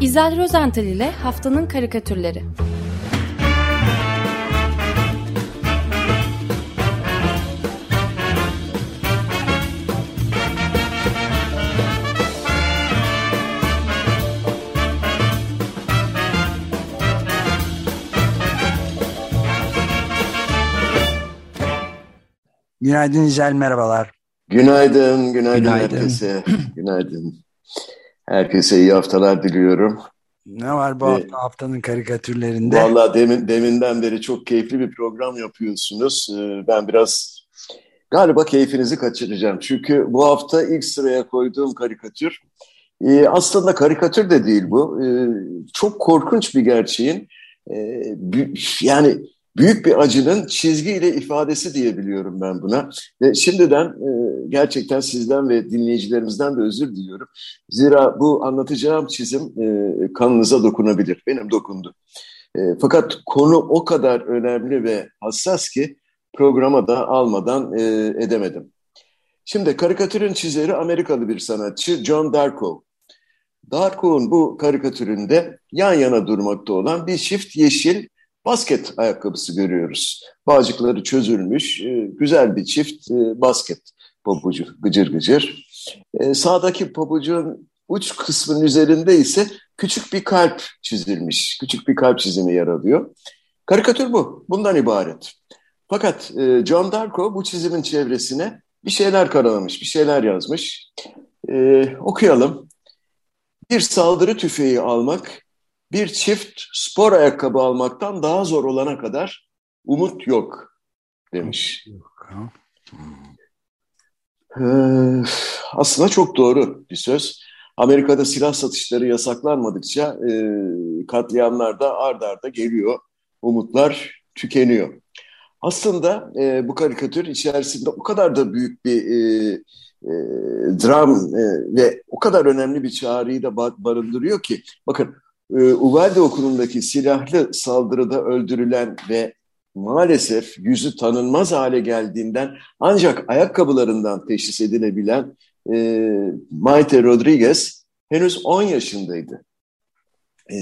İzel Rozental ile Haftanın Karikatürleri Günaydın İzel, merhabalar. Günaydın, günaydın, günaydın. herkese. günaydın. Herkese iyi haftalar diliyorum. Ne var bu Ve, hafta haftanın karikatürlerinde? Valla demin, deminden beri çok keyifli bir program yapıyorsunuz. Ee, ben biraz galiba keyfinizi kaçıracağım. Çünkü bu hafta ilk sıraya koyduğum karikatür e, aslında karikatür de değil bu. E, çok korkunç bir gerçeğin e, yani büyük bir acının çizgiyle ifadesi diyebiliyorum ben buna. Ve şimdiden e, gerçekten sizden ve dinleyicilerimizden de özür diliyorum. Zira bu anlatacağım çizim e, kanınıza dokunabilir. Benim dokundu. E, fakat konu o kadar önemli ve hassas ki programa da almadan e, edemedim. Şimdi karikatürün çizeri Amerikalı bir sanatçı John Darko. Darko'nun bu karikatüründe yan yana durmakta olan bir çift yeşil basket ayakkabısı görüyoruz. Bağcıkları çözülmüş, e, güzel bir çift e, basket pabucu, gıcır gıcır. E, sağdaki pabucun uç kısmının üzerinde ise küçük bir kalp çizilmiş, küçük bir kalp çizimi yer alıyor. Karikatür bu, bundan ibaret. Fakat John Darko bu çizimin çevresine bir şeyler karalamış, bir şeyler yazmış. Ee, okuyalım. Bir saldırı tüfeği almak bir çift spor ayakkabı almaktan daha zor olana kadar umut yok demiş. Ee, aslında çok doğru bir söz. Amerika'da silah satışları yasaklanmadıkça e, katliamlar da ard arda geliyor. Umutlar tükeniyor. Aslında e, bu karikatür içerisinde o kadar da büyük bir e, e, dram e, ve o kadar önemli bir çağrıyı da barındırıyor ki bakın e, Uvalde okulundaki silahlı saldırıda öldürülen ve maalesef yüzü tanınmaz hale geldiğinden ancak ayakkabılarından teşhis edilebilen e, Maite Rodriguez henüz 10 yaşındaydı. E,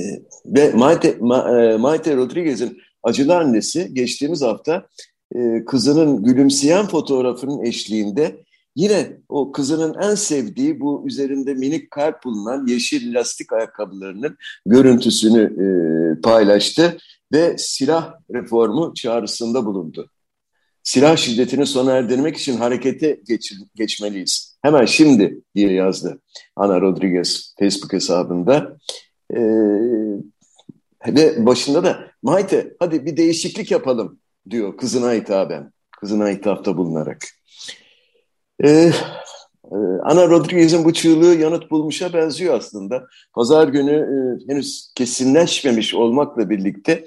ve Maite, Ma, e, Maite Rodriguez'in acılı annesi geçtiğimiz hafta e, kızının gülümseyen fotoğrafının eşliğinde Yine o kızının en sevdiği bu üzerinde minik kalp bulunan yeşil lastik ayakkabılarının görüntüsünü e, paylaştı ve silah reformu çağrısında bulundu. Silah şiddetini sona erdirmek için harekete geç, geçmeliyiz. Hemen şimdi diye yazdı Ana Rodriguez Facebook hesabında. Ee, ve başında da Maite hadi bir değişiklik yapalım diyor kızına hitaben. Kızına hitapta bulunarak. Ee, e, Ana Rodriguez'in bu çığlığı yanıt bulmuşa benziyor aslında. Pazar günü e, henüz kesinleşmemiş olmakla birlikte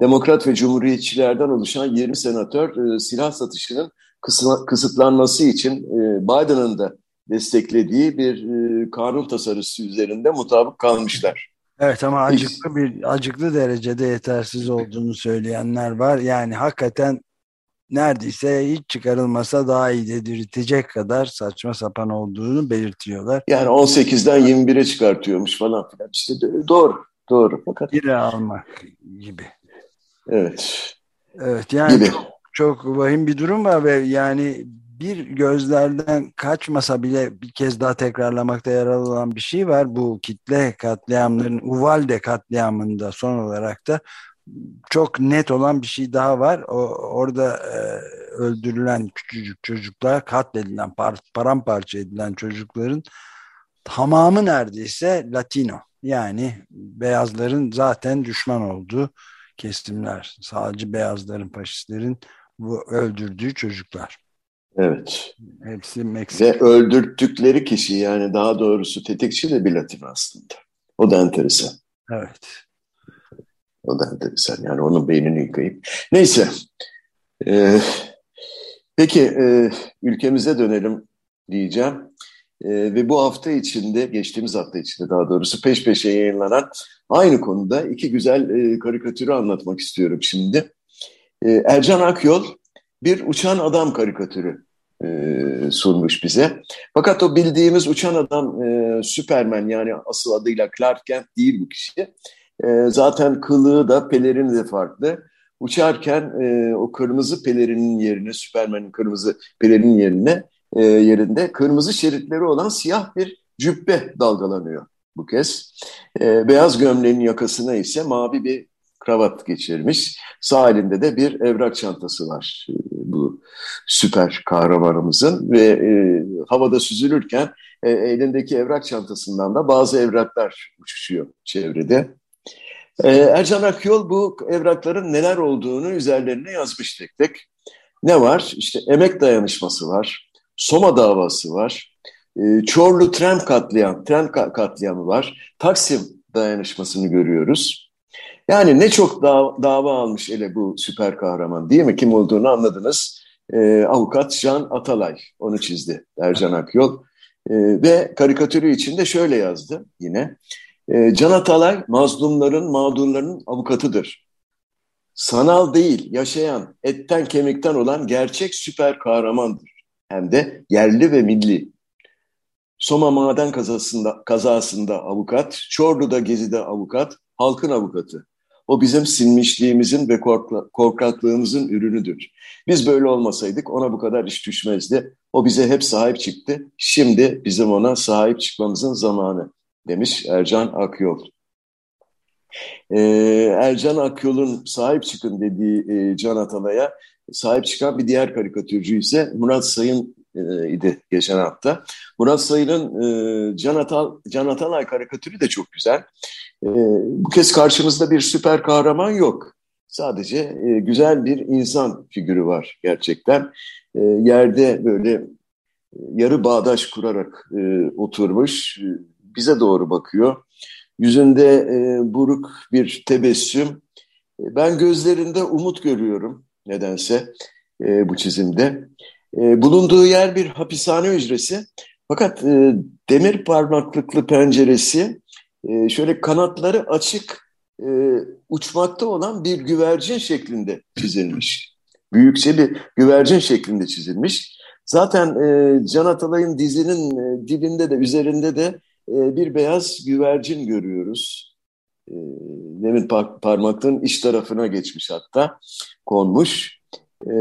Demokrat ve Cumhuriyetçilerden oluşan 20 senatör e, silah satışının kısıtlanması için e, Biden'ın da desteklediği bir e, kanun tasarısı üzerinde mutabık kalmışlar. Evet ama acıklı bir acıklı derecede yetersiz olduğunu söyleyenler var. Yani hakikaten neredeyse hiç çıkarılmasa daha iyi dedirtecek kadar saçma sapan olduğunu belirtiyorlar. Yani 18'den 21'e çıkartıyormuş falan filan. İşte doğru, doğru. Fakat... Biri almak gibi. Evet. Evet yani gibi. çok, çok vahim bir durum var ve yani bir gözlerden kaçmasa bile bir kez daha tekrarlamakta yaralı olan bir şey var. Bu kitle katliamların Uvalde katliamında son olarak da çok net olan bir şey daha var. O, orada e, öldürülen küçücük çocuklar, katledilen, par, paramparça edilen çocukların tamamı neredeyse Latino. Yani beyazların zaten düşman olduğu kesimler. Sadece beyazların, faşistlerin bu öldürdüğü çocuklar. Evet. Hepsi Meksika. Ve öldürttükleri kişi yani daha doğrusu tetikçi de bir Latin aslında. O da enteresan. Evet. O da enteresan. Yani onun beynini yıkayıp. Neyse. Ee, peki e, ülkemize dönelim diyeceğim. E, ve bu hafta içinde, geçtiğimiz hafta içinde daha doğrusu peş peşe yayınlanan aynı konuda iki güzel e, karikatürü anlatmak istiyorum şimdi. E, Ercan Akyol bir uçan adam karikatürü e, sunmuş bize. Fakat o bildiğimiz uçan adam e, Superman yani asıl adıyla Clark Kent değil bu kişi. E, zaten kılığı da pelerini de farklı. Uçarken e, o kırmızı pelerinin yerine, Superman'in kırmızı pelerinin yerine e, yerinde kırmızı şeritleri olan siyah bir cübbe dalgalanıyor bu kez. E, beyaz gömleğin yakasına ise mavi bir kravat geçirmiş. Sağ elinde de bir evrak çantası var e, bu süper kahramanımızın ve e, havada süzülürken e, elindeki evrak çantasından da bazı evraklar uçuşuyor çevrede. E, Ercan Akyol bu evrakların neler olduğunu üzerlerine yazmış tek tek. Ne var? İşte emek dayanışması var, Soma davası var, e, Çorlu tren katliam, tren katliamı var, Taksim dayanışmasını görüyoruz. Yani ne çok dava, dava almış ele bu süper kahraman değil mi? Kim olduğunu anladınız. E, avukat Can Atalay onu çizdi Ercan Akyol. E, ve karikatürü içinde şöyle yazdı yine. E, Can Atalay mazlumların, mağdurların avukatıdır. Sanal değil, yaşayan, etten kemikten olan gerçek süper kahramandır. Hem de yerli ve milli. Soma maden kazasında, kazasında avukat, Çorlu'da gezide avukat, halkın avukatı. O bizim sinmişliğimizin ve korkaklığımızın ürünüdür. Biz böyle olmasaydık ona bu kadar iş düşmezdi. O bize hep sahip çıktı. Şimdi bizim ona sahip çıkmamızın zamanı demiş Ercan Akyol. Ee, Ercan Akyol'un sahip çıkın dediği e, Can Atalay'a sahip çıkan bir diğer karikatürcü ise Murat Sayın e, idi geçen hafta. Murat Sayın'ın e, Can, Atal, Can Atalay karikatürü de çok güzel. E, bu kez karşımızda bir süper kahraman yok. Sadece e, güzel bir insan figürü var gerçekten. E, yerde böyle e, yarı bağdaş kurarak e, oturmuş, e, bize doğru bakıyor. Yüzünde e, buruk bir tebessüm. E, ben gözlerinde umut görüyorum nedense e, bu çizimde. E, bulunduğu yer bir hapishane hücresi. Fakat e, demir parmaklıklı penceresi e, şöyle kanatları açık e, uçmakta olan bir güvercin şeklinde çizilmiş. Büyükçe bir güvercin şeklinde çizilmiş. Zaten e, Can Atalay'ın dizinin e, dibinde de üzerinde de e, bir beyaz güvercin görüyoruz. E, demir par parmaklığın iç tarafına geçmiş hatta konmuş. E,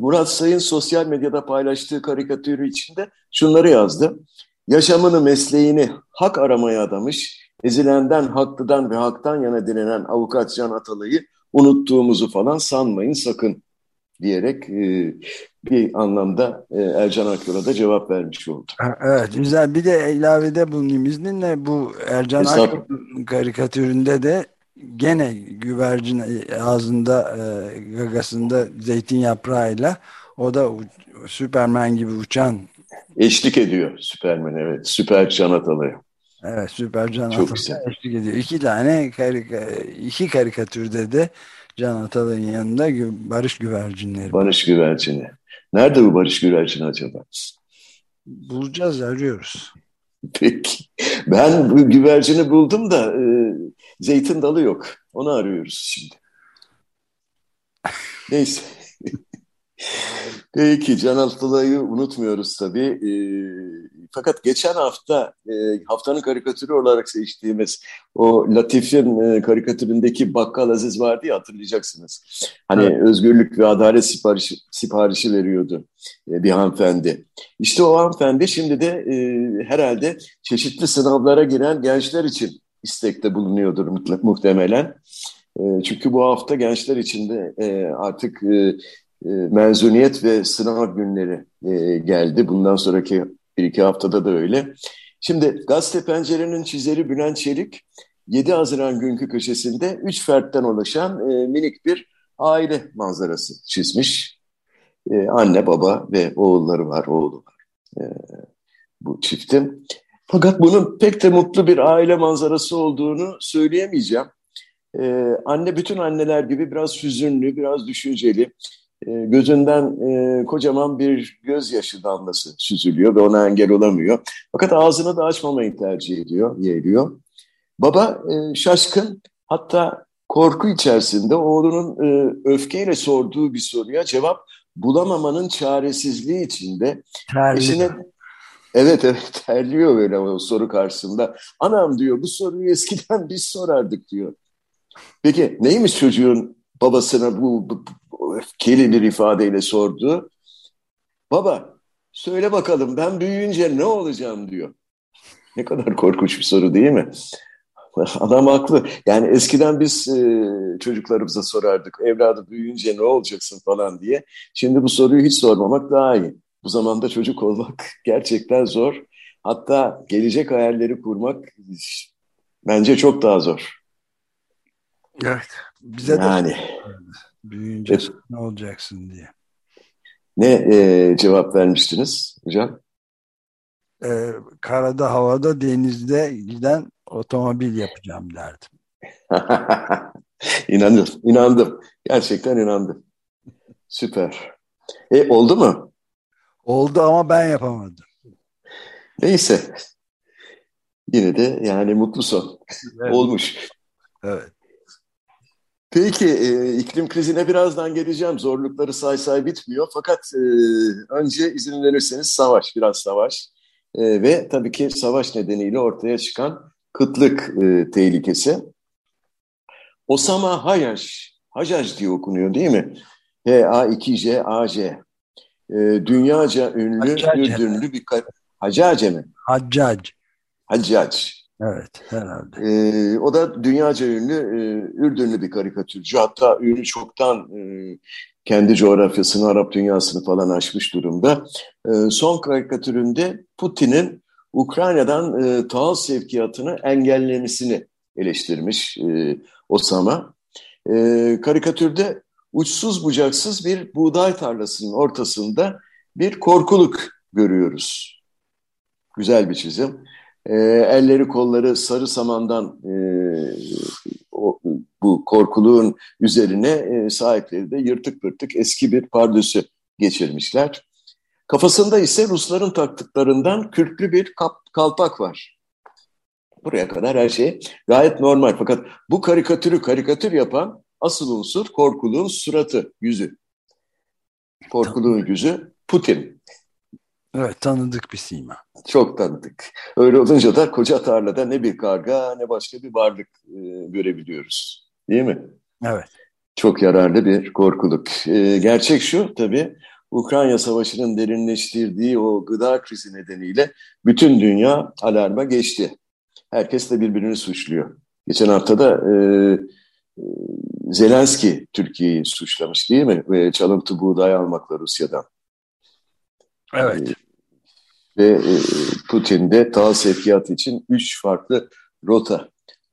Murat Sayın sosyal medyada paylaştığı karikatürü içinde şunları yazdı. Yaşamını, mesleğini hak aramaya adamış, ezilenden, haklıdan ve haktan yana dilenen avukat Can Atalay'ı unuttuğumuzu falan sanmayın sakın diyerek e, bir anlamda e, Ercan Akyol'a da cevap vermiş oldu. Evet güzel bir de ilavede bulunayım izninle bu Ercan Akyol karikatüründe de gene güvercin ağzında e, gagasında zeytin yaprağıyla o da Süpermen gibi uçan eşlik ediyor Süpermen evet süper can atalı. Evet süper can atalı eşlik ediyor. İki tane karika, iki karikatürde de Can Atalay'ın yanında barış güvercinleri. Barış güvercini. Nerede bu barış güvercini acaba? Bulacağız, arıyoruz. Peki. Ben bu güvercini buldum da e, zeytin dalı yok. Onu arıyoruz şimdi. Neyse. Peki Can Altılay'ı unutmuyoruz tabii. E, fakat geçen hafta e, haftanın karikatürü olarak seçtiğimiz o Latif'in e, karikatüründeki Bakkal Aziz vardı ya hatırlayacaksınız. Hani evet. özgürlük ve adalet siparişi, siparişi veriyordu e, bir hanımefendi. İşte o hanımefendi şimdi de e, herhalde çeşitli sınavlara giren gençler için istekte bulunuyordur muhtemelen. E, çünkü bu hafta gençler için de e, artık e, e, mezuniyet ve sınav günleri e, geldi. Bundan sonraki bir iki haftada da öyle. Şimdi Gazete Pencere'nin çizeri Bülent Çelik 7 Haziran günkü köşesinde 3 fertten oluşan e, minik bir aile manzarası çizmiş. E, anne, baba ve oğulları var, oğlu var e, bu çiftin. Fakat bunun pek de mutlu bir aile manzarası olduğunu söyleyemeyeceğim. Ee, anne bütün anneler gibi biraz hüzünlü, biraz düşünceli. Ee, gözünden e, kocaman bir gözyaşı damlası süzülüyor ve ona engel olamıyor. Fakat ağzını da açmamayı tercih ediyor, yeğliyor. Baba e, şaşkın, hatta korku içerisinde oğlunun e, öfkeyle sorduğu bir soruya cevap bulamamanın çaresizliği içinde eşine Evet evet terliyor böyle o soru karşısında. Anam diyor bu soruyu eskiden biz sorardık diyor. Peki neymiş çocuğun babasına bu, bu öfkeli bir ifadeyle sordu? Baba söyle bakalım ben büyüyünce ne olacağım diyor. Ne kadar korkunç bir soru değil mi? Adam haklı. Yani eskiden biz e, çocuklarımıza sorardık. Evladı büyüyünce ne olacaksın falan diye. Şimdi bu soruyu hiç sormamak daha iyi. Bu zamanda çocuk olmak gerçekten zor. Hatta gelecek hayalleri kurmak bence çok daha zor. Evet. Bize yani, de büyüyünce evet. ne olacaksın diye. Ne e, cevap vermiştiniz hocam? Ee, karada, havada, denizde giden otomobil yapacağım derdim. inandım, inandım. Gerçekten inandım. Süper. E oldu mu? Oldu ama ben yapamadım. Neyse. Yine de yani mutlu son. Evet. Olmuş. Evet. Peki e, iklim krizine birazdan geleceğim. Zorlukları say say bitmiyor. Fakat e, önce izin verirseniz savaş, biraz savaş. E, ve tabii ki savaş nedeniyle ortaya çıkan kıtlık e, tehlikesi. Osama Hayaş, Hacaj diye okunuyor değil mi? H-A-2-J-A-J. E, dünyaca ünlü, Haccac Ürdünlü bir... Haccace mi? Haccac. Haccac. Evet herhalde. E, o da dünyaca ünlü e, Ürdünlü bir karikatürcü. Hatta ünlü çoktan e, kendi coğrafyasını, Arap dünyasını falan aşmış durumda. E, son karikatüründe Putin'in Ukrayna'dan e, tahıl sevkiyatını engellemesini eleştirmiş e, Osama. E, karikatürde uçsuz bucaksız bir buğday tarlasının ortasında bir korkuluk görüyoruz. Güzel bir çizim. E, elleri kolları sarı samandan e, o, bu korkuluğun üzerine e, sahipleri de yırtık pırtık eski bir pardösü geçirmişler. Kafasında ise Rusların taktıklarından kürklü bir kap, kalpak var. Buraya kadar her şey gayet normal. Fakat bu karikatürü karikatür yapan asıl unsur korkuluğun suratı, yüzü. Korkuluğun yüzü Putin. Evet tanıdık bir sima. Çok tanıdık. Öyle olunca da koca tarlada ne bir karga ne başka bir varlık e, görebiliyoruz. Değil mi? Evet. Çok yararlı bir korkuluk. E, gerçek şu tabii Ukrayna Savaşı'nın derinleştirdiği o gıda krizi nedeniyle bütün dünya alarma geçti. Herkes de birbirini suçluyor. Geçen hafta da e, e, Zelenski Türkiye'yi suçlamış değil mi? Ve çalıntı buğday almakla Rusya'dan. Evet. E, ve e, Putin de tahıl sevkiyatı için üç farklı rota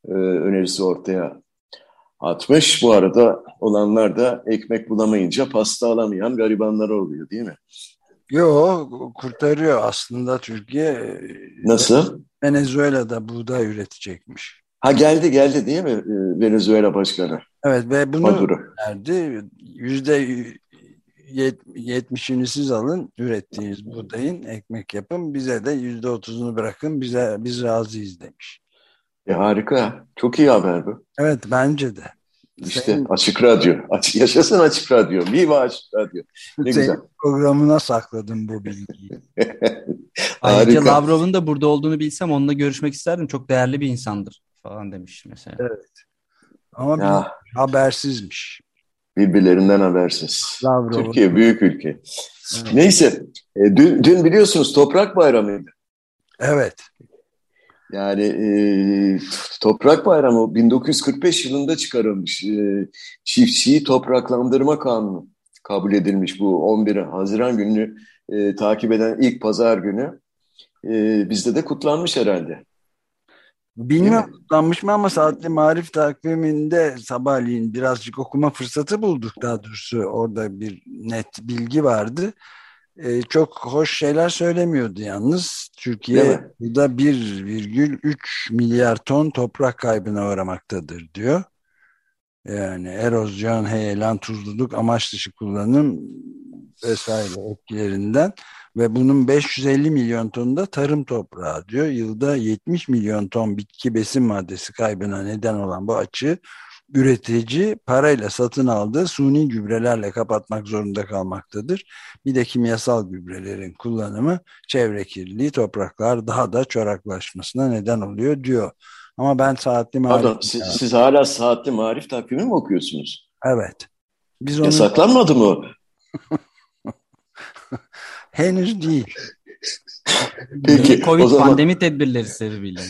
e, önerisi ortaya atmış. Bu arada olanlar da ekmek bulamayınca pasta alamayan garibanlar oluyor değil mi? Yok kurtarıyor aslında Türkiye. Nasıl? Venezuela'da buğday üretecekmiş. Ha geldi geldi değil mi e, Venezuela başkanı? Evet ve bunu verdi. Yüzde yetmişini siz alın ürettiğiniz buğdayın ekmek yapın bize de yüzde otuzunu bırakın bize biz razıyız demiş. E harika. Çok iyi haber bu. Evet bence de. İşte Senin, açık radyo. Açık, yaşasın açık radyo. Viva açık radyo. Ne Senin güzel. programına sakladım bu bilgiyi. Ayrıca Lavrov'un da burada olduğunu bilsem onunla görüşmek isterdim. Çok değerli bir insandır falan demiş mesela. Evet. Ama ya. habersizmiş. Birbirlerinden habersiz. Lavrov. Türkiye büyük ülke. Evet. Neyse. E, dün, dün biliyorsunuz Toprak Bayramı'ydı. Evet. Yani e, Toprak Bayramı 1945 yılında çıkarılmış. E, çiftçiyi topraklandırma kanunu kabul edilmiş bu 11 Haziran gününü e, takip eden ilk pazar günü. E, bizde de kutlanmış herhalde. Bilmiyorum kutlanmış mı ama saatli marif takviminde sabahleyin birazcık okuma fırsatı bulduk daha doğrusu. Orada bir net bilgi vardı e, çok hoş şeyler söylemiyordu yalnız. Türkiye burada 1,3 milyar ton toprak kaybına uğramaktadır diyor. Yani erozyon, heyelan, tuzluluk, amaç dışı kullanım vesaire etkilerinden ve bunun 550 milyon tonu da tarım toprağı diyor. Yılda 70 milyon ton bitki besin maddesi kaybına neden olan bu açığı üretici parayla satın aldığı suni gübrelerle kapatmak zorunda kalmaktadır. Bir de kimyasal gübrelerin kullanımı çevre kirliliği topraklar daha da çoraklaşmasına neden oluyor diyor. Ama ben saatli marif... Pardon siz, siz hala saatli marif takvimi mi okuyorsunuz? Evet. Biz onu... Yasaklanmadı mı? Henüz değil. Peki, Covid o zaman... pandemi tedbirleri sebebiyle.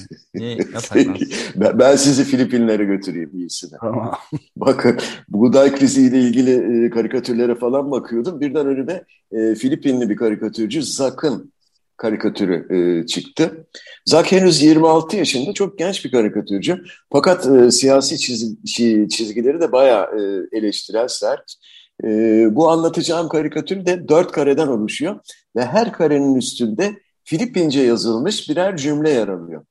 ben, ben sizi Filipinlere götüreyim iyisine. Tamam. Bakın buğday kriziyle ilgili e, karikatürlere falan bakıyordum. Birden önüme e, Filipinli bir karikatürcü Zak'ın karikatürü e, çıktı. Zak henüz 26 yaşında çok genç bir karikatürcü. Fakat e, siyasi çiz, çizgileri de bayağı e, eleştirel, sert. E, bu anlatacağım karikatür de dört kareden oluşuyor ve her karenin üstünde Filipince yazılmış birer cümle yer alıyor.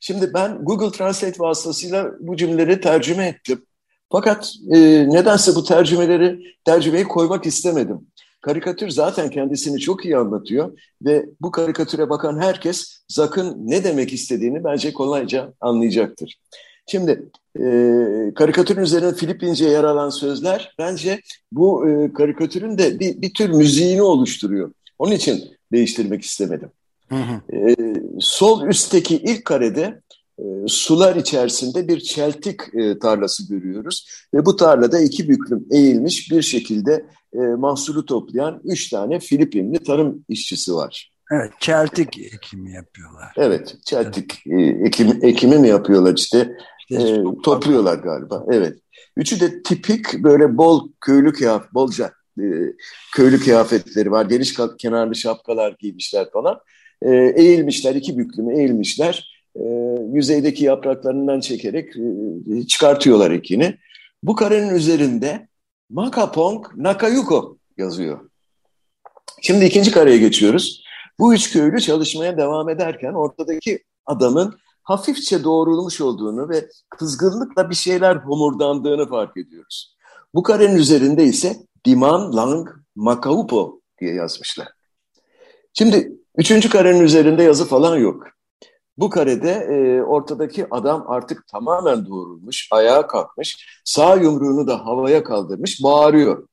Şimdi ben Google Translate vasıtasıyla bu cümleleri tercüme ettim. Fakat e, nedense bu tercümeleri tercümeyi koymak istemedim. Karikatür zaten kendisini çok iyi anlatıyor ve bu karikatüre bakan herkes Zak'ın ne demek istediğini bence kolayca anlayacaktır. Şimdi e, karikatürün üzerine Filipince yer alan sözler bence bu e, karikatürün de bir, bir tür müziğini oluşturuyor. Onun için değiştirmek istemedim. Hı hı. E, sol üstteki ilk karede e, sular içerisinde bir çeltik e, tarlası görüyoruz. Ve bu tarlada iki büklüm eğilmiş bir şekilde e, mahsulü toplayan üç tane Filipinli tarım işçisi var. Evet, çeltik ekimi yapıyorlar. Evet, çeltik e, ekim, ekimi mi yapıyorlar işte, işte e, topluyorlar galiba. Evet. Üçü de tipik böyle bol köylü kıyafet, bolca e, köylü kıyafetleri var. Geniş kenarlı şapkalar giymişler falan. E, eğilmişler, iki büklümü eğilmişler. E, yüzeydeki yapraklarından çekerek e, çıkartıyorlar ekini. Bu karenin üzerinde Makapong Nakayuko yazıyor. Şimdi ikinci kareye geçiyoruz. Bu üç köylü çalışmaya devam ederken ortadaki adamın hafifçe doğrulmuş olduğunu ve kızgınlıkla bir şeyler homurdandığını fark ediyoruz. Bu karenin üzerinde ise Diman Lang Makaupo diye yazmışlar. Şimdi üçüncü karenin üzerinde yazı falan yok. Bu karede e, ortadaki adam artık tamamen doğrulmuş, ayağa kalkmış, sağ yumruğunu da havaya kaldırmış, bağırıyor.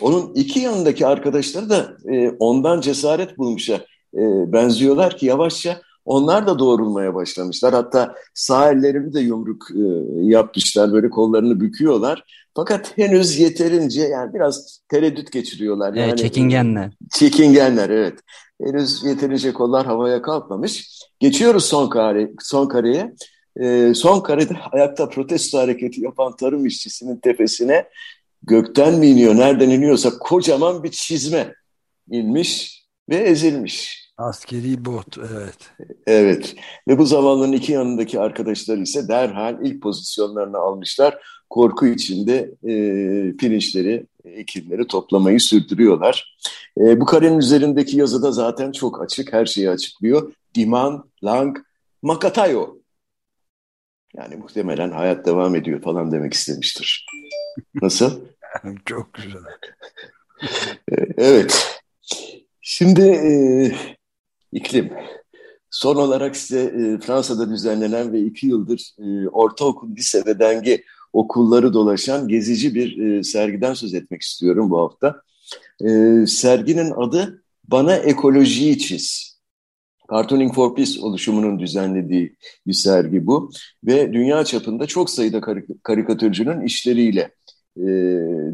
Onun iki yanındaki arkadaşları da e, ondan cesaret bulmuşlar. E, benziyorlar ki yavaşça onlar da doğrulmaya başlamışlar. Hatta sağ ellerini de yumruk e, yapmışlar, böyle kollarını büküyorlar. Fakat henüz yeterince yani biraz tereddüt geçiriyorlar. Yani, evet, çekingenler. Çekingenler evet. Henüz yeterince kollar havaya kalkmamış. Geçiyoruz son kare, son kareye. E, son karede ayakta protesto hareketi yapan tarım işçisinin tepesine gökten mi iniyor, nereden iniyorsa kocaman bir çizme inmiş ve ezilmiş. Askeri bot, evet. Evet ve bu zamanların iki yanındaki arkadaşlar ise derhal ilk pozisyonlarını almışlar. Korku içinde e, pirinçleri, ekinleri toplamayı sürdürüyorlar. E, bu karenin üzerindeki yazıda zaten çok açık, her şeyi açıklıyor. Diman, Lang, Makatayo. Yani muhtemelen hayat devam ediyor falan demek istemiştir. Nasıl? çok güzel. E, evet. Şimdi e, iklim. Son olarak size e, Fransa'da düzenlenen ve iki yıldır e, ortaokul, lise ve denge okulları dolaşan gezici bir e, sergiden söz etmek istiyorum bu hafta. E, serginin adı Bana Ekolojiyi Çiz. Cartooning for Peace oluşumunun düzenlediği bir sergi bu. Ve dünya çapında çok sayıda karik karikatürcünün işleriyle e,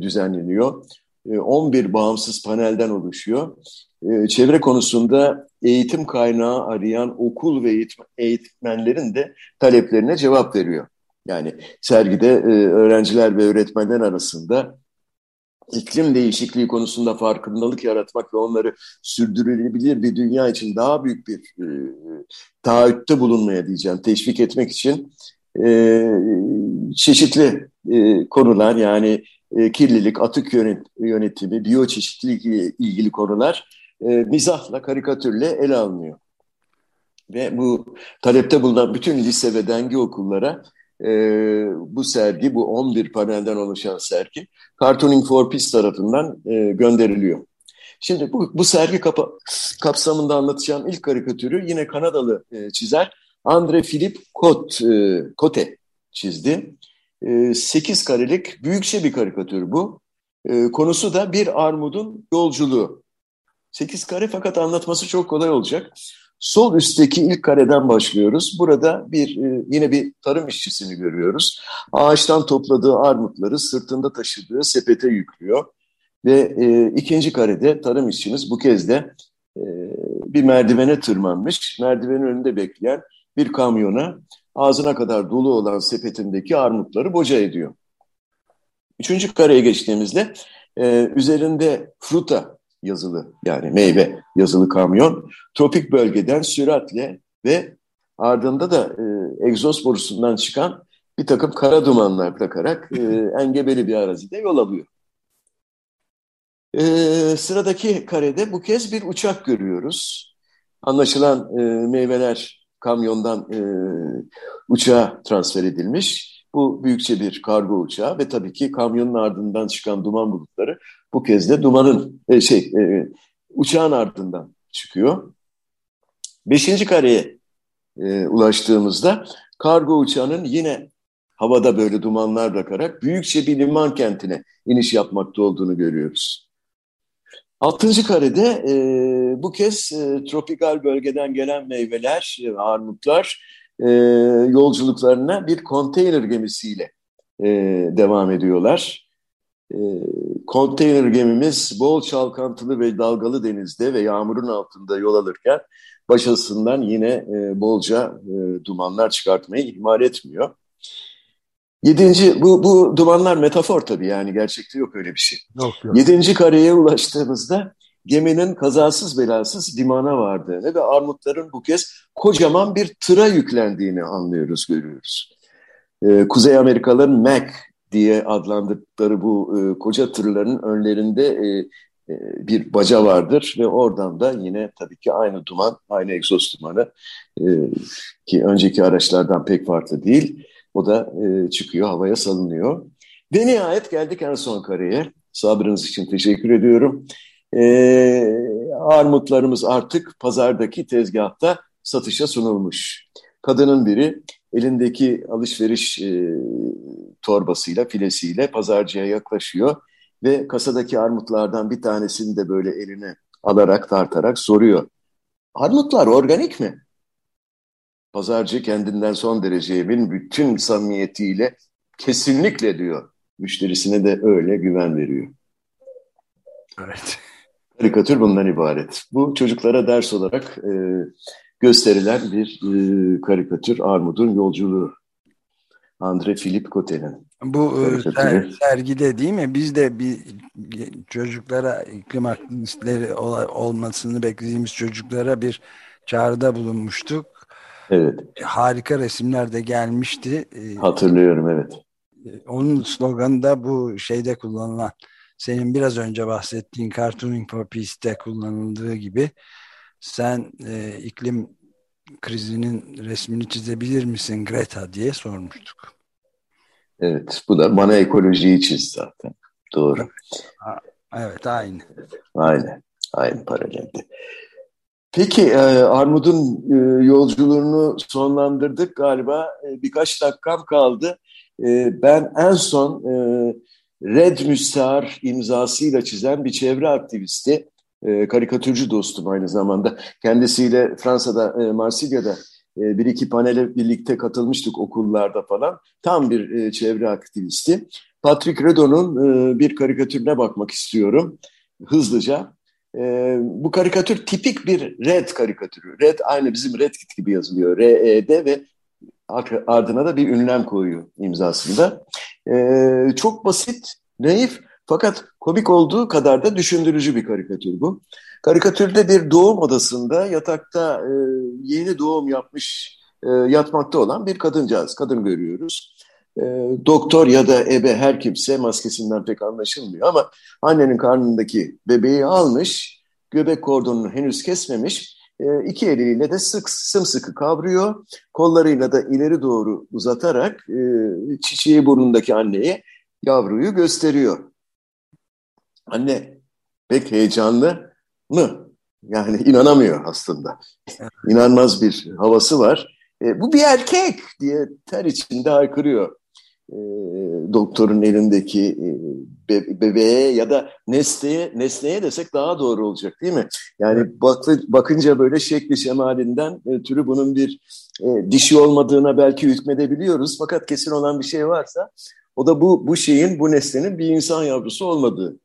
düzenleniyor. E, 11 bağımsız panelden oluşuyor. E, çevre konusunda eğitim kaynağı arayan okul ve eğitmen, eğitmenlerin de taleplerine cevap veriyor. Yani sergide e, öğrenciler ve öğretmenler arasında iklim değişikliği konusunda farkındalık yaratmak ve onları sürdürülebilir bir dünya için daha büyük bir e, taahhütte bulunmaya diyeceğim, teşvik etmek için e, çeşitli e, konular yani e, kirlilik, atık yönet, yönetimi, biyoçeşitlilik ile ilgili konular e, mizahla, karikatürle ele alınıyor. Ve bu talepte bulunan bütün lise ve denge okullara e, bu sergi, bu 11 panelden oluşan sergi Cartooning for Peace tarafından e, gönderiliyor. Şimdi bu, bu sergi kapa, kapsamında anlatacağım ilk karikatürü yine Kanadalı e, çizer Andre Philip Cote, e, Cote çizdi. E, 8 karelik büyükçe bir karikatür bu. E, konusu da bir armudun yolculuğu. 8 kare fakat anlatması çok kolay olacak. Sol üstteki ilk kareden başlıyoruz. Burada bir e, yine bir tarım işçisini görüyoruz. Ağaçtan topladığı armutları sırtında taşıdığı sepete yüklüyor. Ve e, ikinci karede tarım işçimiz bu kez de e, bir merdivene tırmanmış. Merdivenin önünde bekleyen bir kamyona ağzına kadar dolu olan sepetindeki armutları boca ediyor. Üçüncü kareye geçtiğimizde e, üzerinde fruta yazılı yani meyve yazılı kamyon tropik bölgeden süratle ve ardında da e, egzoz borusundan çıkan bir takım kara dumanlar bırakarak e, engebeli bir arazide yol alıyor. E, sıradaki karede bu kez bir uçak görüyoruz. Anlaşılan e, meyveler kamyondan e, uçağa transfer edilmiş. Bu büyükçe bir kargo uçağı ve tabii ki kamyonun ardından çıkan duman bulutları bu kez de dumanın e, şey e, uçağın ardından çıkıyor. Beşinci kareye e, ulaştığımızda kargo uçağının yine havada böyle dumanlar bırakarak büyükçe bir liman kentine iniş yapmakta olduğunu görüyoruz. Altıncı karede e, bu kez e, tropikal bölgeden gelen meyveler, e, armutlar e, yolculuklarına bir konteyner gemisiyle e, devam ediyorlar. E, konteyner gemimiz bol çalkantılı ve dalgalı denizde ve yağmurun altında yol alırken başasından yine e, bolca e, dumanlar çıkartmayı ihmal etmiyor. Yedinci, bu, bu dumanlar metafor tabii yani gerçekte yok öyle bir şey. Yok, yok. Yedinci kareye ulaştığımızda geminin kazasız belasız limana vardığını ve armutların bu kez kocaman bir tıra yüklendiğini anlıyoruz, görüyoruz. Ee, Kuzey Amerikalıların Mac diye adlandırdıkları bu e, koca tırların önlerinde e, e, bir baca vardır ve oradan da yine tabii ki aynı duman, aynı egzoz dumanı e, ki önceki araçlardan pek farklı değil. O da e, çıkıyor, havaya salınıyor. Ve nihayet geldik en son kareye. Sabrınız için teşekkür ediyorum. E, armutlarımız artık pazardaki tezgahta satışa sunulmuş. Kadının biri elindeki alışveriş e, torbasıyla, filesiyle pazarcıya yaklaşıyor ve kasadaki armutlardan bir tanesini de böyle eline alarak tartarak soruyor. Armutlar organik mi? Pazarcı kendinden son derece emin bütün samimiyetiyle kesinlikle diyor. Müşterisine de öyle güven veriyor. Evet. Karikatür bundan ibaret. Bu çocuklara ders olarak e, gösterilen bir e, karikatür Armud'un yolculuğu. Andre Philip Cote'nin. Bu e, ser, sergide değil mi? Biz de bir çocuklara iklim aktivistleri olmasını beklediğimiz çocuklara bir çağrıda bulunmuştuk. Evet. E, harika resimler de gelmişti. E, Hatırlıyorum evet. Onun sloganı da bu şeyde kullanılan senin biraz önce bahsettiğin Cartooning for Peace'te kullanıldığı gibi sen e, iklim krizinin resmini çizebilir misin Greta diye sormuştuk. Evet, bu da bana ekolojiyi çiz zaten. Doğru. Evet, aynı. Aynı, aynı paralelde. Peki, e, Armud'un e, yolculuğunu sonlandırdık galiba. E, birkaç dakikam kaldı. Ben en son Red Müstahar imzasıyla çizen bir çevre aktivisti, e, karikatürcü dostum aynı zamanda. Kendisiyle Fransa'da, e, Marsilya'da e, bir iki panele birlikte katılmıştık okullarda falan. Tam bir e, çevre aktivisti. Patrick Redon'un e, bir karikatürüne bakmak istiyorum hızlıca. E, bu karikatür tipik bir red karikatürü. Red aynı bizim red kit gibi yazılıyor. R-E-D ve ardına da bir ünlem koyuyor imzasında. E, çok basit, naif fakat komik olduğu kadar da düşündürücü bir karikatür bu. Karikatürde bir doğum odasında yatakta e, yeni doğum yapmış e, yatmakta olan bir kadıncağız, kadın görüyoruz. E, doktor ya da ebe her kimse maskesinden pek anlaşılmıyor ama annenin karnındaki bebeği almış, göbek kordonunu henüz kesmemiş, e, iki eliyle de sık sımsıkı kavrıyor, kollarıyla da ileri doğru uzatarak e, çiçeği burnundaki anneye yavruyu gösteriyor. Anne pek heyecanlı mı? Yani inanamıyor aslında. İnanmaz bir havası var. E, bu bir erkek diye ter içinde haykırıyor. e, doktorun elindeki e, be, bebeğe ya da nesneye, nesneye desek daha doğru olacak değil mi? Yani bak, bakınca böyle şekli şemalinden e, türü bunun bir e, dişi olmadığına belki hükmedebiliyoruz. Fakat kesin olan bir şey varsa o da bu, bu şeyin, bu nesnenin bir insan yavrusu olmadığı.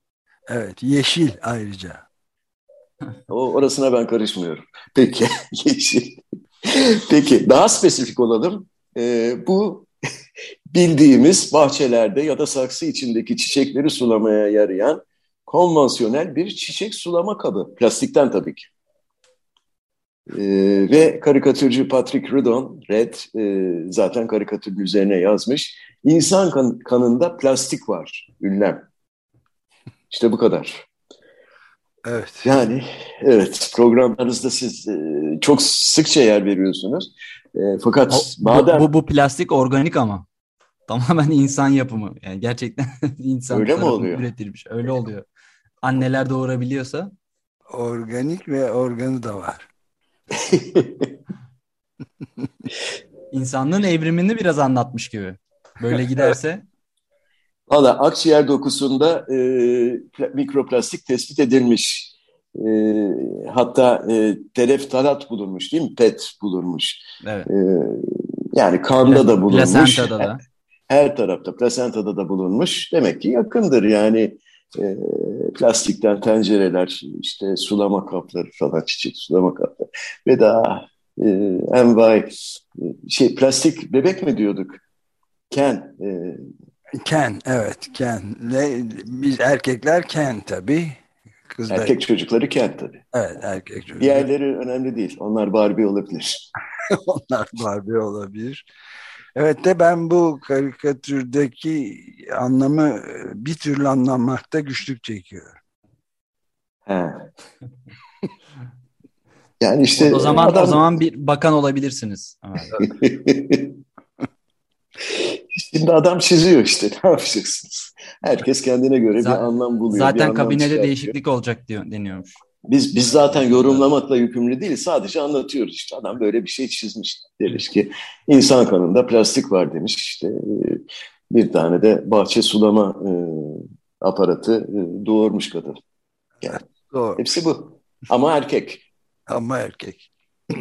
Evet, yeşil ayrıca. O orasına ben karışmıyorum. Peki, yeşil. Peki, daha spesifik olalım. Ee, bu bildiğimiz bahçelerde ya da saksı içindeki çiçekleri sulamaya yarayan konvansiyonel bir çiçek sulama kabı. Plastikten tabii ki. Ee, ve karikatürcü Patrick Rudon, Red, e, zaten karikatürün üzerine yazmış. İnsan kan kanında plastik var, ünlem. İşte bu kadar. Evet. Yani evet programlarınızda siz e, çok sıkça yer veriyorsunuz. E, fakat o, madem... Bu, bu, bu plastik organik ama. Tamamen insan yapımı. Yani gerçekten insan Öyle mi oluyor? üretilmiş. Öyle oluyor. Anneler doğurabiliyorsa. Organik ve organı da var. İnsanlığın evrimini biraz anlatmış gibi. Böyle giderse. Valla akciğer dokusunda e, mikroplastik tespit edilmiş. E, hatta e, tereftalat bulunmuş değil mi? PET bulunmuş. Evet. E, yani kanda da bulunmuş. Plasentada da. Her, tarafta, plasentada da bulunmuş. Demek ki yakındır yani e, plastikten tencereler, işte sulama kapları falan, çiçek sulama kapları ve daha e, envai şey plastik bebek mi diyorduk? Ken. E, Ken, evet Ken. Ne, biz erkekler Ken tabii. Kızlar... Erkek çocukları Ken tabii. Evet erkek çocukları. Diğerleri önemli değil. Onlar Barbie olabilir. Onlar Barbie olabilir. Evet de ben bu karikatürdeki anlamı bir türlü anlamakta güçlük çekiyorum. He. yani işte o zaman adam... o zaman bir bakan olabilirsiniz. Şimdi adam çiziyor işte ne yapacaksınız? Herkes kendine göre zaten, bir anlam buluyor. Zaten kabinede değişiklik olacak diyor, deniyormuş. Biz biz zaten yorumlamakla yükümlü değiliz. Sadece anlatıyoruz işte. Adam böyle bir şey çizmiş. Demiş ki insan kanında plastik var demiş. İşte e, bir tane de bahçe sulama e, aparatı e, doğurmuş kadın. Yani Doğru. hepsi bu. Ama erkek. Ama erkek.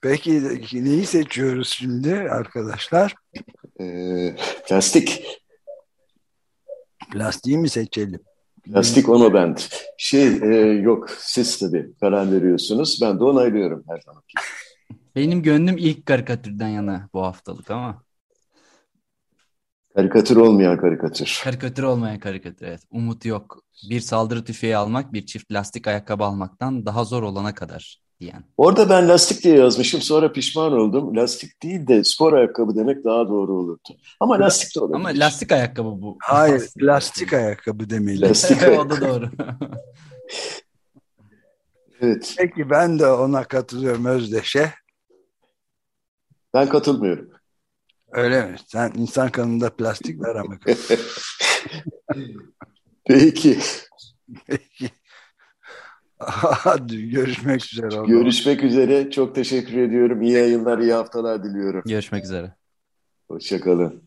Peki neyi seçiyoruz şimdi arkadaşlar? Ee, plastik. Plastiği mi seçelim? Plastik ono band. Şey e, yok siz tabii karar veriyorsunuz. Ben de onaylıyorum her zaman. Benim gönlüm ilk karikatürden yana bu haftalık ama. Karikatür olmayan karikatür. Karikatür olmayan karikatür evet. Umut yok. Bir saldırı tüfeği almak bir çift lastik ayakkabı almaktan daha zor olana kadar diyen. Orada ben lastik diye yazmışım sonra pişman oldum. Lastik değil de spor ayakkabı demek daha doğru olurdu. Ama lastik de olabilir. Ama lastik ayakkabı bu. Hayır lastik ayakkabı demeli. Lastik o da doğru. evet. Peki ben de ona katılıyorum Özdeş'e. Ben katılmıyorum. Öyle mi? Sen insan kanında plastik var ama. Peki. Peki. Hadi görüşmek üzere. Görüşmek üzere. Çok teşekkür ediyorum. İyi yayınlar, iyi haftalar diliyorum. Görüşmek üzere. Hoşçakalın.